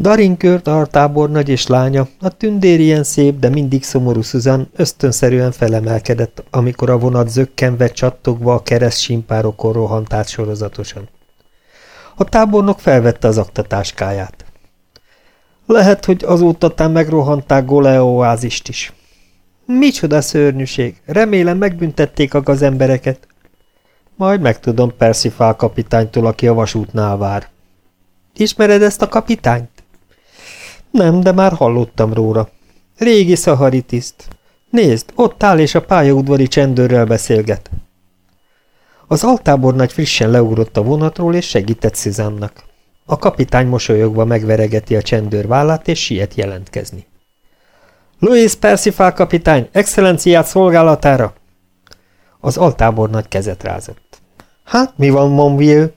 Darinkört, artábornagy és lánya, a tündér ilyen szép, de mindig szomorú Susan ösztönszerűen felemelkedett, amikor a vonat zökkenve csattogva a kereszt simpárokon rohant át sorozatosan. A tábornok felvette az aktatáskáját. Lehet, hogy azóta tán megrohanták Goleoázist is. Micsoda szörnyűség! Remélem megbüntették a gazembereket. Majd megtudom Percy kapitánytól, aki a vasútnál vár. Ismered ezt a kapitányt? Nem, de már hallottam róla. Régi szahari tiszt. Nézd, ott áll és a pályaudvari csendőrrel beszélget. Az altábornagy frissen leugrott a vonatról, és segített Szizánnak. A kapitány mosolyogva megveregeti a csendőr vállát, és siet jelentkezni. Louis Percival kapitány, excellenciát szolgálatára! Az altábornagy kezet rázott. Hát, mi van, Monville?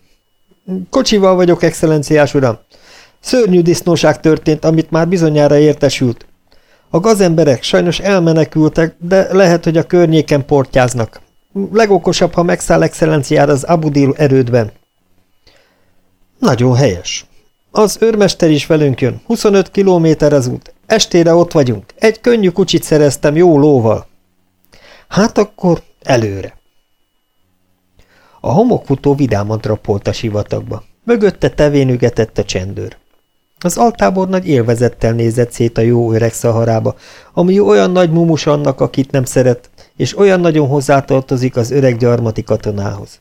Kocsival vagyok, excellenciás uram. Szörnyű disznóság történt, amit már bizonyára értesült. A gazemberek sajnos elmenekültek, de lehet, hogy a környéken portyáznak. Legokosabb, ha megszáll excellenciára az Abudil erődben. Nagyon helyes. Az őrmester is velünk jön. 25 kilométer az út. Estére ott vagyunk. Egy könnyű kucsit szereztem jó lóval. Hát akkor előre. A homokfutó vidáman drapolt a sivatagba. Mögötte tevén ügetett a csendőr. Az altábor nagy élvezettel nézett szét a jó öreg szaharába, ami olyan nagy mumus annak, akit nem szeret, és olyan nagyon hozzátartozik az öreg gyarmati katonához.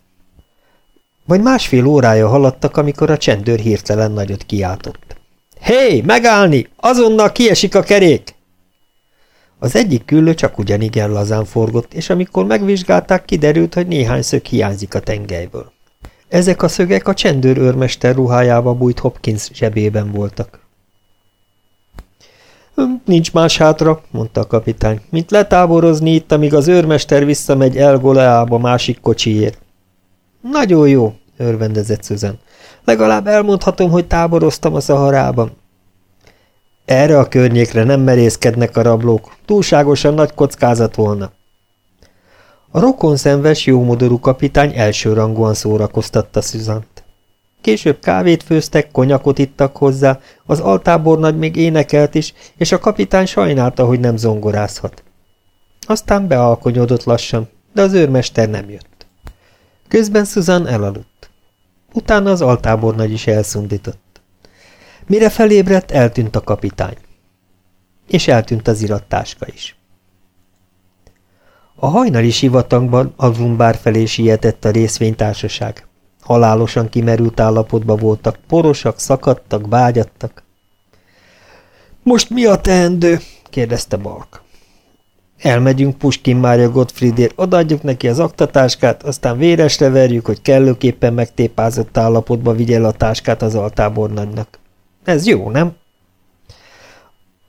Vagy másfél órája haladtak, amikor a csendőr hirtelen nagyot kiáltott. Hé, hey, megállni! Azonnal kiesik a kerék! Az egyik küllő csak ugyanigen lazán forgott, és amikor megvizsgálták, kiderült, hogy néhány szög hiányzik a tengelyből. Ezek a szögek a csendőr őrmester ruhájába bújt Hopkins zsebében voltak. Hm, nincs más hátra, mondta a kapitány, mint letáborozni itt, amíg az őrmester visszamegy El Goleába másik kocsiért. Nagyon jó, örvendezett Susan. Legalább elmondhatom, hogy táboroztam a szaharában. Erre a környékre nem merészkednek a rablók, túlságosan nagy kockázat volna. A rokon szenves, jómodorú kapitány elsőrangúan szórakoztatta Szüzant. Később kávét főztek, konyakot ittak hozzá, az altábornagy még énekelt is, és a kapitány sajnálta, hogy nem zongorázhat. Aztán bealkonyodott lassan, de az őrmester nem jött. Közben Susan elaludt. Utána az altábornagy is elszundított. Mire felébredt, eltűnt a kapitány. És eltűnt az irattáska is. A hajnali sivatagban a Zumbár felé sietett a részvénytársaság. Halálosan kimerült állapotban voltak, porosak, szakadtak, vágyattak. – Most mi a teendő? – kérdezte Bark. Elmegyünk Puskin Mária Gottfriedért, odaadjuk neki az aktatáskát, aztán véresre verjük, hogy kellőképpen megtépázott állapotba vigye el a táskát az altábornagynak. Ez jó, nem?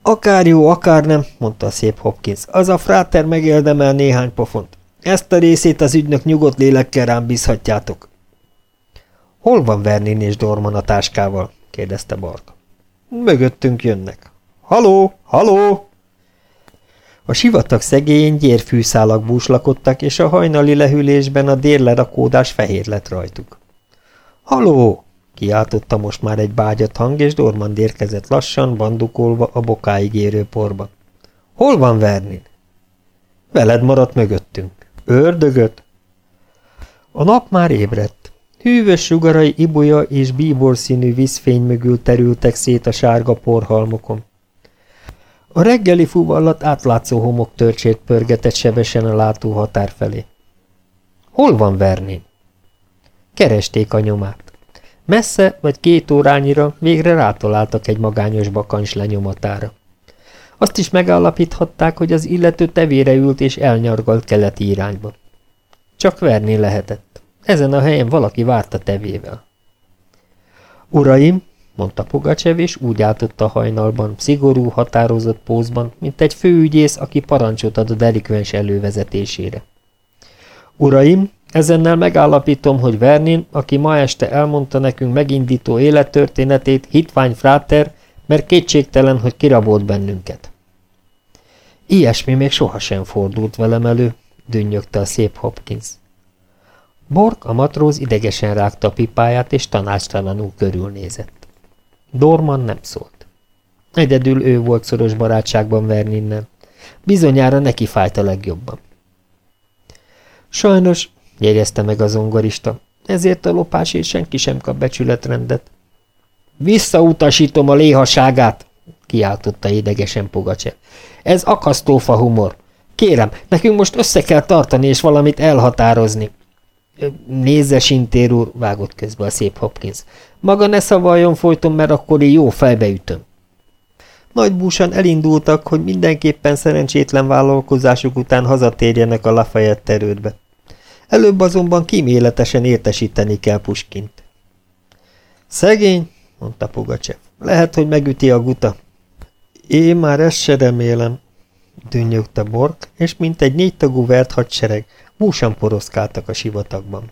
Akár jó, akár nem, mondta a szép Hopkins. Az a fráter megérdemel néhány pofont. Ezt a részét az ügynök nyugodt lélekkel rám bízhatjátok. Hol van Vernin és Dorman a táskával? kérdezte Bark. Mögöttünk jönnek. Haló, haló! A sivatag szegélyén gyérfűszálak búslakodtak, és a hajnali lehűlésben a dérlerakódás fehér lett rajtuk. Haló! Kiáltotta most már egy bágyat hang, és Dormand érkezett lassan, bandukolva a bokáig érő porba. Hol van Vernin? Veled maradt mögöttünk. Ördögöt? A nap már ébredt. Hűvös sugarai ibolya és bíbor színű vízfény mögül terültek szét a sárga porhalmokon. A reggeli fuvallat átlátszó homok törcsét pörgetett sebesen a látóhatár felé. Hol van Vernin? Keresték a nyomát. Messze vagy két órányira végre rátaláltak egy magányos bakancs lenyomatára. Azt is megállapíthatták, hogy az illető tevére ült és elnyargalt keleti irányba. Csak verni lehetett. Ezen a helyen valaki várta tevével. Uraim, mondta Pogacsev, és úgy álltott a hajnalban, szigorú, határozott pózban, mint egy főügyész, aki parancsot ad a delikvens elővezetésére. Uraim, Ezennel megállapítom, hogy Vernin, aki ma este elmondta nekünk megindító élettörténetét, hitvány fráter, mert kétségtelen, hogy kirabolt bennünket. Ilyesmi még sohasem fordult velem elő, dünnyögte a szép Hopkins. Bork, a matróz idegesen rágta a pipáját, és tanácstalanul körülnézett. Dorman nem szólt. Egyedül ő volt szoros barátságban Verninnel. Bizonyára neki fájt a legjobban. Sajnos, jegyezte meg a zongorista, ezért a lopásért senki sem kap becsületrendet. Visszautasítom a léhaságát, kiáltotta idegesen Pogacsev. Ez akasztófa humor. Kérem, nekünk most össze kell tartani és valamit elhatározni. Nézze, Sintér úr, vágott közbe a szép Hopkins. Maga ne szavaljon folyton, mert akkor én jó fejbeütöm. Nagy búsan elindultak, hogy mindenképpen szerencsétlen vállalkozásuk után hazatérjenek a Lafayette erődbe. Előbb azonban kíméletesen értesíteni kell Puskint. Szegény, mondta Pugacsev. Lehet, hogy megüti a guta. Én már ezt se remélem, dünnyögte Bork, és mint egy négytagú vert hadsereg, búsan poroszkáltak a sivatagban.